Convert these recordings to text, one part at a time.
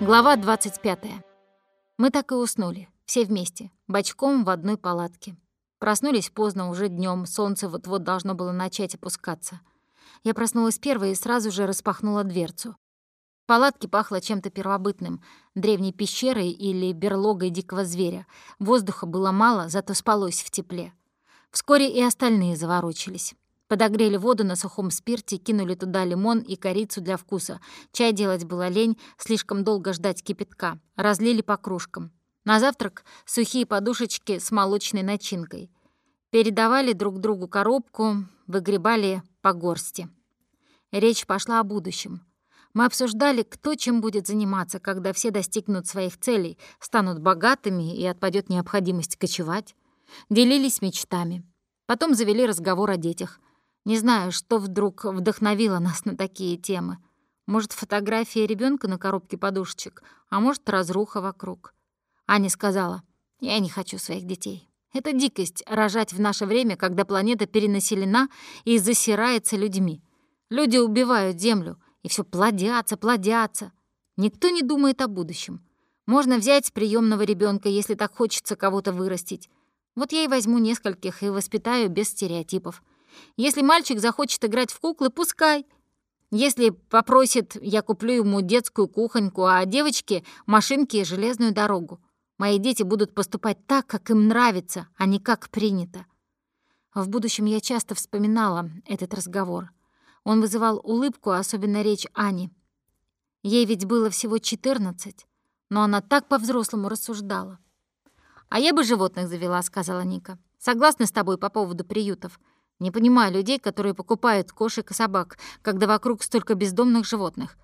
Глава 25. Мы так и уснули, все вместе, бочком в одной палатке. Проснулись поздно, уже днем, солнце вот-вот должно было начать опускаться. Я проснулась первой и сразу же распахнула дверцу. В палатке пахло чем-то первобытным, древней пещерой или берлогой дикого зверя. Воздуха было мало, зато спалось в тепле. Вскоре и остальные заворочились. Подогрели воду на сухом спирте, кинули туда лимон и корицу для вкуса. Чай делать было лень, слишком долго ждать кипятка. Разлили по кружкам. На завтрак сухие подушечки с молочной начинкой. Передавали друг другу коробку, выгребали по горсти. Речь пошла о будущем. Мы обсуждали, кто чем будет заниматься, когда все достигнут своих целей, станут богатыми и отпадет необходимость кочевать. Делились мечтами. Потом завели разговор о детях — не знаю, что вдруг вдохновило нас на такие темы. Может, фотография ребенка на коробке подушечек, а может, разруха вокруг. Аня сказала, «Я не хочу своих детей. Это дикость — рожать в наше время, когда планета перенаселена и засирается людьми. Люди убивают Землю, и все плодятся, плодятся. Никто не думает о будущем. Можно взять приемного ребенка, если так хочется кого-то вырастить. Вот я и возьму нескольких и воспитаю без стереотипов. Если мальчик захочет играть в куклы, пускай. Если попросит, я куплю ему детскую кухоньку, а девочке — машинки и железную дорогу. Мои дети будут поступать так, как им нравится, а не как принято. В будущем я часто вспоминала этот разговор. Он вызывал улыбку, особенно речь Ани. Ей ведь было всего 14, но она так по-взрослому рассуждала. «А я бы животных завела», — сказала Ника. «Согласна с тобой по поводу приютов. Не понимаю людей, которые покупают кошек и собак, когда вокруг столько бездомных животных.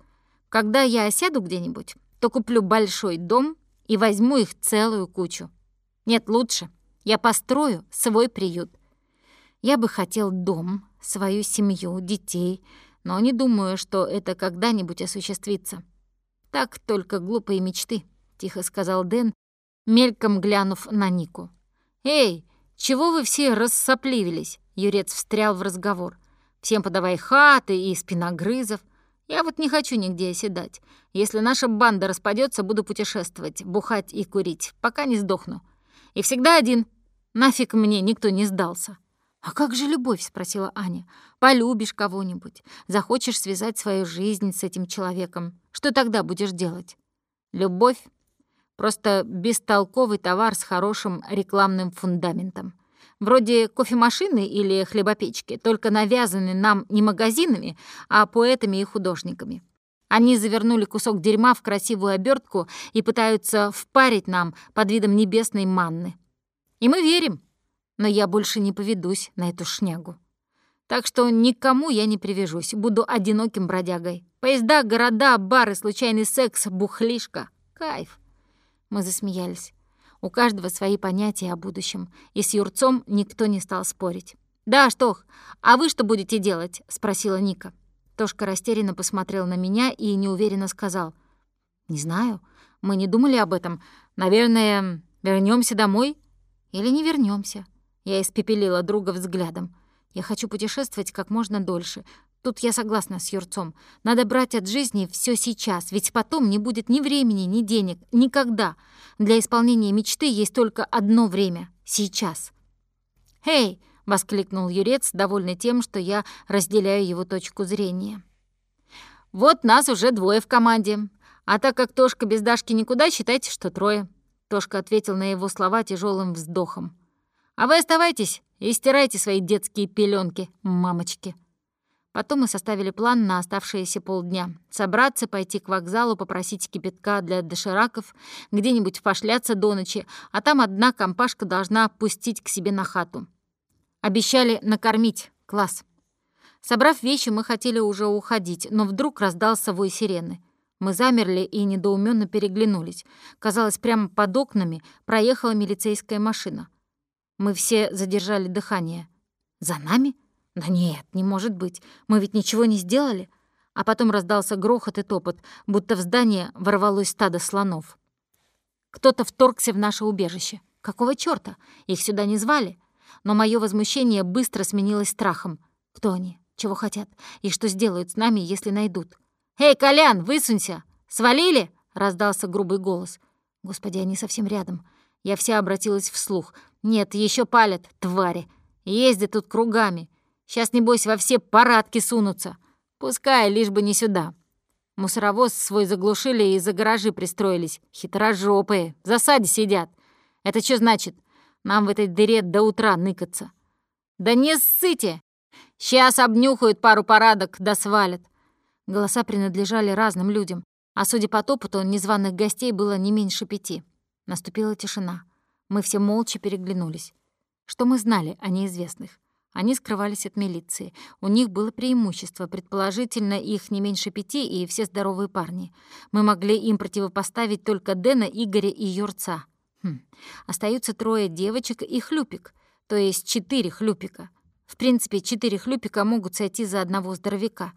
Когда я осяду где-нибудь, то куплю большой дом и возьму их целую кучу. Нет, лучше. Я построю свой приют. Я бы хотел дом, свою семью, детей, но не думаю, что это когда-нибудь осуществится. Так только глупые мечты, — тихо сказал Дэн, мельком глянув на Нику. «Эй, чего вы все рассопливились? Юрец встрял в разговор. «Всем подавай хаты и спиногрызов. Я вот не хочу нигде оседать. Если наша банда распадется, буду путешествовать, бухать и курить, пока не сдохну. И всегда один. Нафиг мне никто не сдался». «А как же любовь?» — спросила Аня. «Полюбишь кого-нибудь, захочешь связать свою жизнь с этим человеком. Что тогда будешь делать?» «Любовь — просто бестолковый товар с хорошим рекламным фундаментом вроде кофемашины или хлебопечки, только навязаны нам не магазинами, а поэтами и художниками. Они завернули кусок дерьма в красивую обертку и пытаются впарить нам под видом небесной манны. И мы верим, но я больше не поведусь на эту шнягу. Так что никому я не привяжусь, буду одиноким бродягой. Поезда, города, бары, случайный секс, бухлишка. Кайф. Мы засмеялись. У каждого свои понятия о будущем, и с Юрцом никто не стал спорить. «Да, Штох, а вы что будете делать?» — спросила Ника. Тошка растерянно посмотрел на меня и неуверенно сказал. «Не знаю. Мы не думали об этом. Наверное, вернемся домой? Или не вернемся? Я испепелила друга взглядом. Я хочу путешествовать как можно дольше, Тут я согласна с Юрцом. Надо брать от жизни все сейчас, ведь потом не будет ни времени, ни денег, никогда. Для исполнения мечты есть только одно время — сейчас. «Эй!» — воскликнул Юрец, довольный тем, что я разделяю его точку зрения. «Вот нас уже двое в команде. А так как Тошка без Дашки никуда, считайте, что трое». Тошка ответил на его слова тяжелым вздохом. «А вы оставайтесь и стирайте свои детские пеленки, мамочки». Потом мы составили план на оставшиеся полдня. Собраться, пойти к вокзалу, попросить кипятка для дошираков, где-нибудь пошляться до ночи, а там одна компашка должна пустить к себе на хату. Обещали накормить. Класс. Собрав вещи, мы хотели уже уходить, но вдруг раздался вой сирены. Мы замерли и недоуменно переглянулись. Казалось, прямо под окнами проехала милицейская машина. Мы все задержали дыхание. «За нами?» «Да нет, не может быть. Мы ведь ничего не сделали». А потом раздался грохот и топот, будто в здание ворвалось стадо слонов. Кто-то вторгся в наше убежище. Какого чёрта? Их сюда не звали. Но мое возмущение быстро сменилось страхом. Кто они? Чего хотят? И что сделают с нами, если найдут? «Эй, Колян, высунься! Свалили?» — раздался грубый голос. Господи, они совсем рядом. Я вся обратилась вслух. Нет, еще палят, твари. Ездят тут кругами. Сейчас, небось, во все парадки сунутся. Пускай, лишь бы не сюда. Мусоровоз свой заглушили и за гаражи пристроились. Хитрожопые, в засаде сидят. Это что значит? Нам в этой дыре до утра ныкаться. Да не ссыте! Сейчас обнюхают пару парадок, да свалят. Голоса принадлежали разным людям, а судя по топоту, незваных гостей было не меньше пяти. Наступила тишина. Мы все молча переглянулись. Что мы знали о неизвестных? Они скрывались от милиции. У них было преимущество, предположительно, их не меньше пяти и все здоровые парни. Мы могли им противопоставить только Дэна, Игоря и Юрца. Хм. Остаются трое девочек и хлюпик, то есть четыре хлюпика. В принципе, четыре хлюпика могут сойти за одного здоровяка.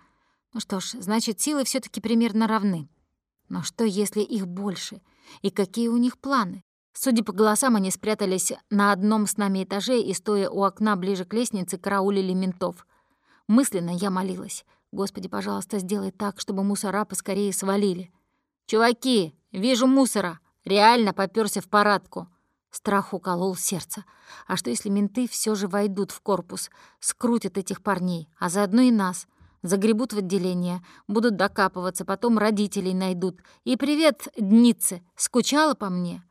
Ну что ж, значит, силы все таки примерно равны. Но что, если их больше? И какие у них планы? Судя по голосам, они спрятались на одном с нами этаже и, стоя у окна ближе к лестнице, караулили ментов. Мысленно я молилась. «Господи, пожалуйста, сделай так, чтобы мусора поскорее свалили». «Чуваки, вижу мусора. Реально попёрся в парадку». Страх уколол сердце. А что, если менты все же войдут в корпус, скрутят этих парней, а заодно и нас — Загребут в отделение, будут докапываться, потом родителей найдут. И привет, днице, скучала по мне?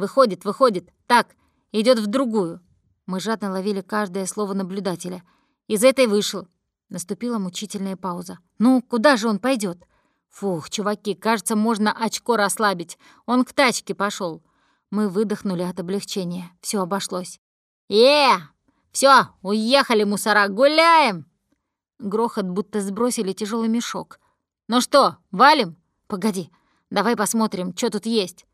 Выходит, выходит. Так, идет в другую. Мы жадно ловили каждое слово наблюдателя. Из этой вышел. Наступила мучительная пауза. Ну, куда же он пойдет? Фух, чуваки, кажется, можно очко расслабить. Он к тачке пошел. Мы выдохнули от облегчения. Все обошлось. Е! Все, уехали, мусора, гуляем! Грохот, будто сбросили тяжелый мешок. «Ну что, валим? Погоди, давай посмотрим, что тут есть.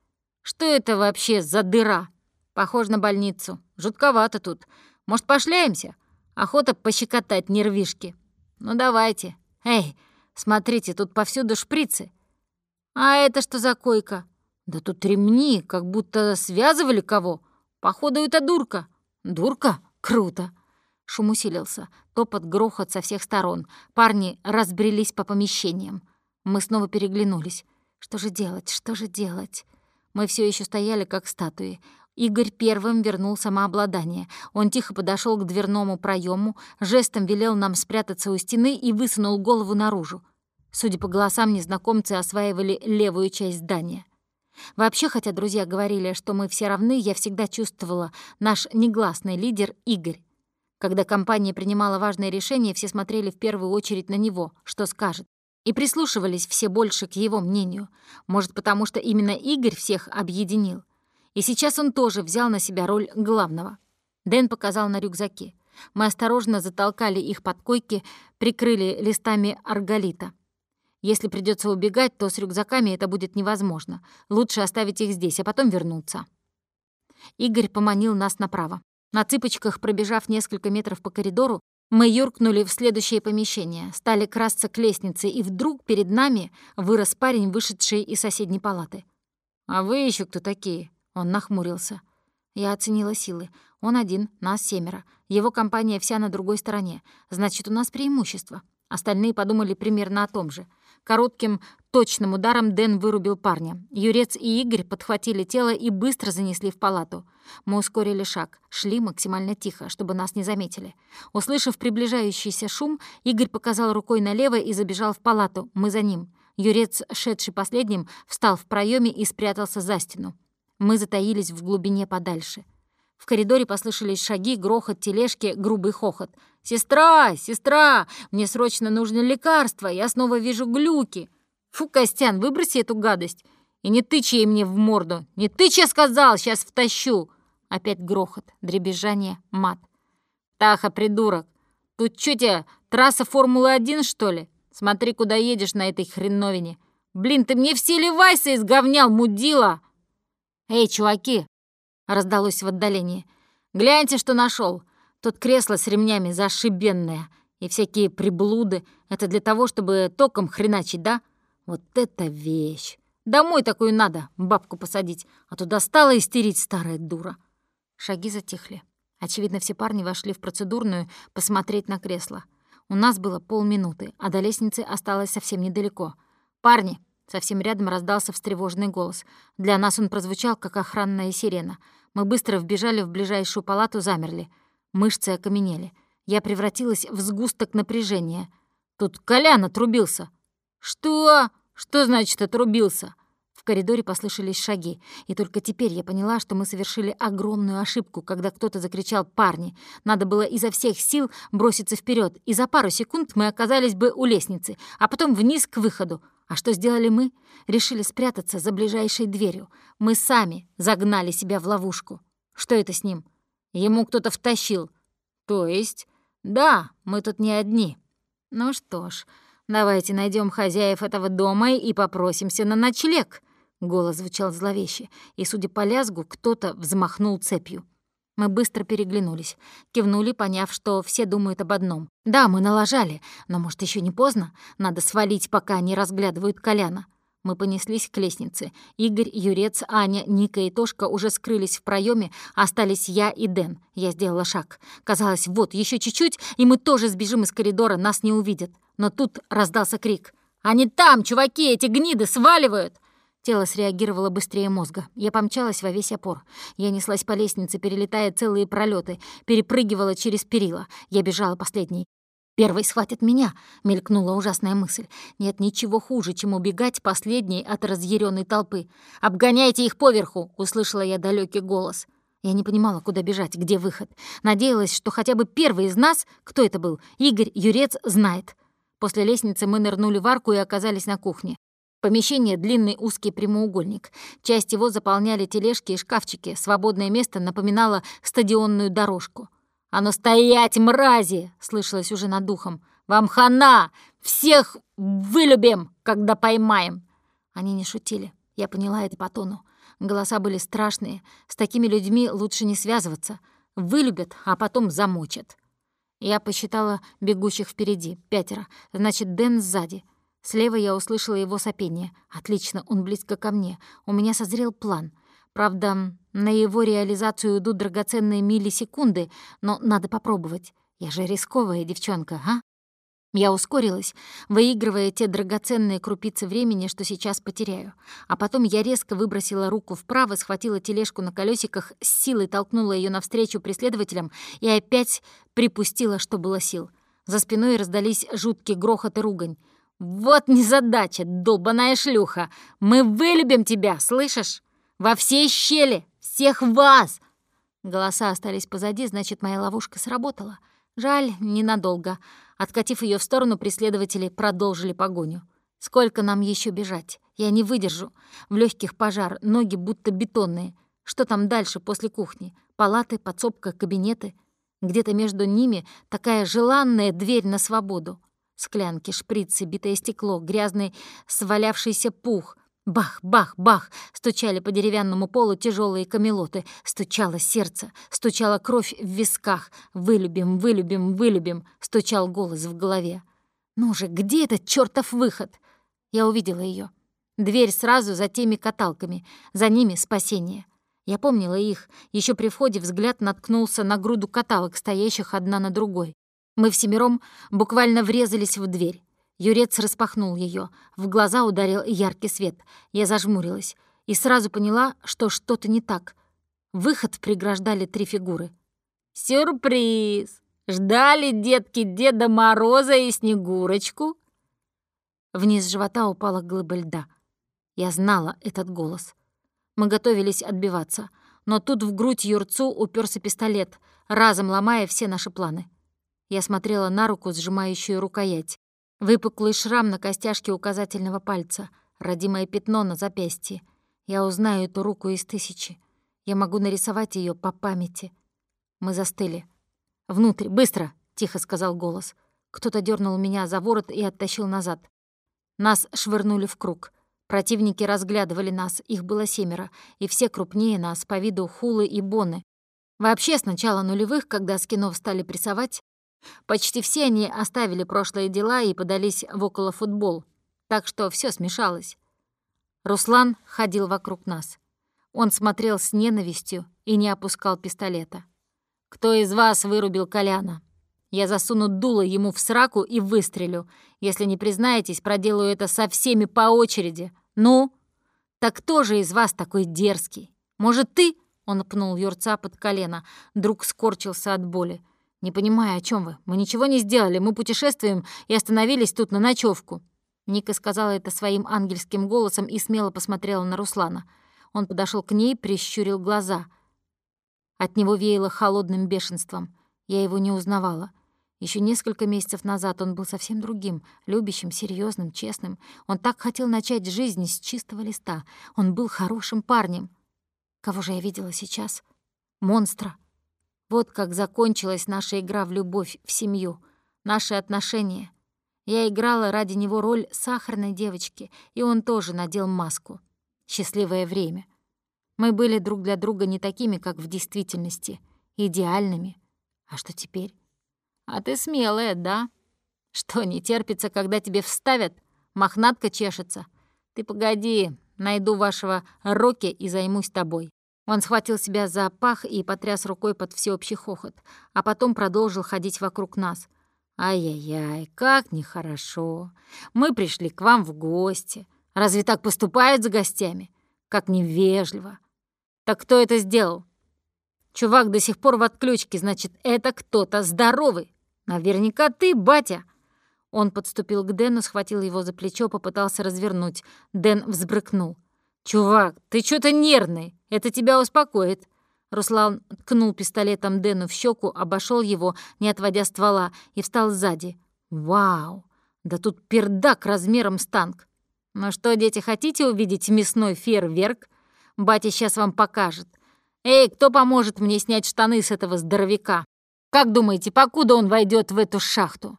Что это вообще за дыра? Похож на больницу. Жутковато тут. Может, пошляемся? Охота пощекотать нервишки. Ну, давайте. Эй, смотрите, тут повсюду шприцы. А это что за койка? Да тут ремни, как будто связывали кого. Походу, это дурка. Дурка? Круто. Шум усилился. Топот, грохот со всех сторон. Парни разбрелись по помещениям. Мы снова переглянулись. Что же делать? Что же делать? Мы все еще стояли, как статуи. Игорь первым вернул самообладание. Он тихо подошел к дверному проему, жестом велел нам спрятаться у стены и высунул голову наружу. Судя по голосам, незнакомцы осваивали левую часть здания. Вообще, хотя друзья говорили, что мы все равны, я всегда чувствовала наш негласный лидер Игорь. Когда компания принимала важные решения, все смотрели в первую очередь на него, что скажет, и прислушивались все больше к его мнению. Может, потому что именно Игорь всех объединил. И сейчас он тоже взял на себя роль главного. Дэн показал на рюкзаки. Мы осторожно затолкали их под койки, прикрыли листами арголита. Если придется убегать, то с рюкзаками это будет невозможно. Лучше оставить их здесь, а потом вернуться. Игорь поманил нас направо. На цыпочках, пробежав несколько метров по коридору, мы юркнули в следующее помещение, стали красться к лестнице, и вдруг перед нами вырос парень, вышедший из соседней палаты. «А вы еще кто такие?» Он нахмурился. Я оценила силы. Он один, нас семеро. Его компания вся на другой стороне. Значит, у нас преимущество. Остальные подумали примерно о том же. Коротким, точным ударом Дэн вырубил парня. Юрец и Игорь подхватили тело и быстро занесли в палату. Мы ускорили шаг, шли максимально тихо, чтобы нас не заметили. Услышав приближающийся шум, Игорь показал рукой налево и забежал в палату. Мы за ним. Юрец, шедший последним, встал в проеме и спрятался за стену. Мы затаились в глубине подальше. В коридоре послышались шаги, грохот тележки, грубый хохот. «Сестра! Сестра! Мне срочно нужно лекарство! Я снова вижу глюки!» «Фу, Костян, выброси эту гадость! И не тычь ей мне в морду! Не тычь, я сказал! Сейчас втащу!» Опять грохот, дребезжание, мат. «Таха, придурок! Тут что тебе, трасса Формулы-1, что ли? Смотри, куда едешь на этой хреновине! Блин, ты мне все левайся изговнял, мудила!» «Эй, чуваки, раздалось в отдалении. «Гляньте, что нашел. Тут кресло с ремнями зашибенное. И всякие приблуды. Это для того, чтобы током хреначить, да? Вот это вещь! Домой такую надо, бабку посадить, а то достала истерить старая дура». Шаги затихли. Очевидно, все парни вошли в процедурную посмотреть на кресло. У нас было полминуты, а до лестницы осталось совсем недалеко. «Парни, Совсем рядом раздался встревоженный голос. Для нас он прозвучал, как охранная сирена. Мы быстро вбежали в ближайшую палату, замерли. Мышцы окаменели. Я превратилась в сгусток напряжения. Тут Колян отрубился. «Что? Что значит отрубился?» Коридоре послышались шаги, и только теперь я поняла, что мы совершили огромную ошибку, когда кто-то закричал «Парни!». Надо было изо всех сил броситься вперед, и за пару секунд мы оказались бы у лестницы, а потом вниз к выходу. А что сделали мы? Решили спрятаться за ближайшей дверью. Мы сами загнали себя в ловушку. Что это с ним? Ему кто-то втащил. То есть? Да, мы тут не одни. Ну что ж, давайте найдем хозяев этого дома и попросимся на ночлег. Голос звучал зловеще, и, судя по лязгу, кто-то взмахнул цепью. Мы быстро переглянулись, кивнули, поняв, что все думают об одном. Да, мы налажали, но, может, еще не поздно? Надо свалить, пока они разглядывают Коляна. Мы понеслись к лестнице. Игорь, Юрец, Аня, Ника и Тошка уже скрылись в проеме, остались я и Дэн. Я сделала шаг. Казалось, вот, еще чуть-чуть, и мы тоже сбежим из коридора, нас не увидят. Но тут раздался крик. «Они там, чуваки, эти гниды сваливают!» Тело среагировало быстрее мозга. Я помчалась во весь опор. Я неслась по лестнице, перелетая целые пролеты, перепрыгивала через перила. Я бежала последней. «Первый схватит меня», — мелькнула ужасная мысль. «Нет ничего хуже, чем убегать последней от разъяренной толпы. Обгоняйте их поверху!» — услышала я далекий голос. Я не понимала, куда бежать, где выход. Надеялась, что хотя бы первый из нас, кто это был, Игорь Юрец, знает. После лестницы мы нырнули в арку и оказались на кухне. Помещение — длинный узкий прямоугольник. Часть его заполняли тележки и шкафчики. Свободное место напоминало стадионную дорожку. «А ну стоять, мрази!» — слышалось уже над духом. «Вам хана! Всех вылюбим, когда поймаем!» Они не шутили. Я поняла это по тону. Голоса были страшные. С такими людьми лучше не связываться. Вылюбят, а потом замочат. Я посчитала бегущих впереди. Пятеро. Значит, Дэн сзади. Слева я услышала его сопение. Отлично, он близко ко мне. У меня созрел план. Правда, на его реализацию идут драгоценные миллисекунды, но надо попробовать. Я же рисковая девчонка, а? Я ускорилась, выигрывая те драгоценные крупицы времени, что сейчас потеряю. А потом я резко выбросила руку вправо, схватила тележку на колесиках, с силой толкнула ее навстречу преследователям и опять припустила, что было сил. За спиной раздались жуткий грохот и ругань. «Вот незадача, долбаная шлюха! Мы вылюбим тебя, слышишь? Во всей щели! Всех вас!» Голоса остались позади, значит, моя ловушка сработала. Жаль, ненадолго. Откатив ее в сторону, преследователи продолжили погоню. Сколько нам еще бежать? Я не выдержу. В легких пожар, ноги будто бетонные. Что там дальше после кухни? Палаты, подсобка, кабинеты? Где-то между ними такая желанная дверь на свободу. Склянки, шприцы, битое стекло, грязный свалявшийся пух. Бах, бах, бах! Стучали по деревянному полу тяжелые камелоты. Стучало сердце, стучала кровь в висках. «Вылюбим, вылюбим, вылюбим!» — стучал голос в голове. «Ну же, где этот чертов выход?» Я увидела ее. Дверь сразу за теми каталками, за ними спасение. Я помнила их. Еще при входе взгляд наткнулся на груду каталок, стоящих одна на другой. Мы всемиром буквально врезались в дверь. Юрец распахнул ее. В глаза ударил яркий свет. Я зажмурилась и сразу поняла, что что-то не так. Выход преграждали три фигуры. «Сюрприз! Ждали детки Деда Мороза и Снегурочку?» Вниз живота упала глыба льда. Я знала этот голос. Мы готовились отбиваться, но тут в грудь Юрцу уперся пистолет, разом ломая все наши планы. Я смотрела на руку, сжимающую рукоять. Выпуклый шрам на костяшке указательного пальца, родимое пятно на запястье. Я узнаю эту руку из тысячи. Я могу нарисовать ее по памяти. Мы застыли. «Внутрь, быстро!» — тихо сказал голос. Кто-то дернул меня за ворот и оттащил назад. Нас швырнули в круг. Противники разглядывали нас, их было семеро, и все крупнее нас по виду хулы и боны. Вообще, с начала нулевых, когда скинов стали прессовать, Почти все они оставили прошлые дела и подались в околофутбол, так что все смешалось. Руслан ходил вокруг нас. Он смотрел с ненавистью и не опускал пистолета. «Кто из вас вырубил Коляна?» Я засуну дуло ему в сраку и выстрелю. Если не признаетесь, проделаю это со всеми по очереди. Ну? Так кто же из вас такой дерзкий? Может, ты?» Он пнул Юрца под колено. Друг скорчился от боли. «Не понимаю, о чем вы. Мы ничего не сделали. Мы путешествуем и остановились тут на ночевку. Ника сказала это своим ангельским голосом и смело посмотрела на Руслана. Он подошел к ней, прищурил глаза. От него веяло холодным бешенством. Я его не узнавала. Еще несколько месяцев назад он был совсем другим, любящим, серьезным, честным. Он так хотел начать жизнь с чистого листа. Он был хорошим парнем. Кого же я видела сейчас? Монстра. Вот как закончилась наша игра в любовь, в семью, наши отношения. Я играла ради него роль сахарной девочки, и он тоже надел маску. Счастливое время. Мы были друг для друга не такими, как в действительности, идеальными. А что теперь? А ты смелая, да? Что, не терпится, когда тебе вставят? Мохнатка чешется. Ты погоди, найду вашего Рокки и займусь тобой. Он схватил себя за пах и потряс рукой под всеобщий хохот, а потом продолжил ходить вокруг нас. «Ай-яй-яй, как нехорошо. Мы пришли к вам в гости. Разве так поступают с гостями? Как невежливо. Так кто это сделал? Чувак до сих пор в отключке, значит, это кто-то здоровый. Наверняка ты, батя». Он подступил к Дэну, схватил его за плечо, попытался развернуть. Дэн взбрыкнул. «Чувак, ты что-то нервный. Это тебя успокоит. Руслан ткнул пистолетом Дэну в щеку, обошел его, не отводя ствола, и встал сзади. «Вау! Да тут пердак размером с танк! Ну что, дети, хотите увидеть мясной фейерверк? Батя сейчас вам покажет. Эй, кто поможет мне снять штаны с этого здоровяка? Как думаете, покуда он войдет в эту шахту?»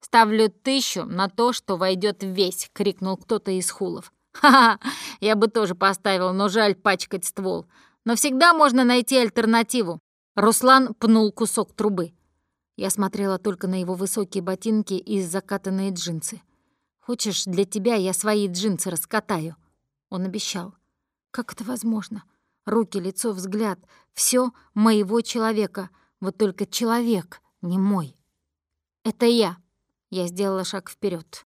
«Ставлю тысячу на то, что войдет весь!» — крикнул кто-то из хулов. «Ха-ха! Я бы тоже поставил, но жаль пачкать ствол. Но всегда можно найти альтернативу. Руслан пнул кусок трубы. Я смотрела только на его высокие ботинки и закатанные джинсы. «Хочешь, для тебя я свои джинсы раскатаю?» Он обещал. «Как это возможно? Руки, лицо, взгляд — все моего человека. Вот только человек не мой. Это я». Я сделала шаг вперед.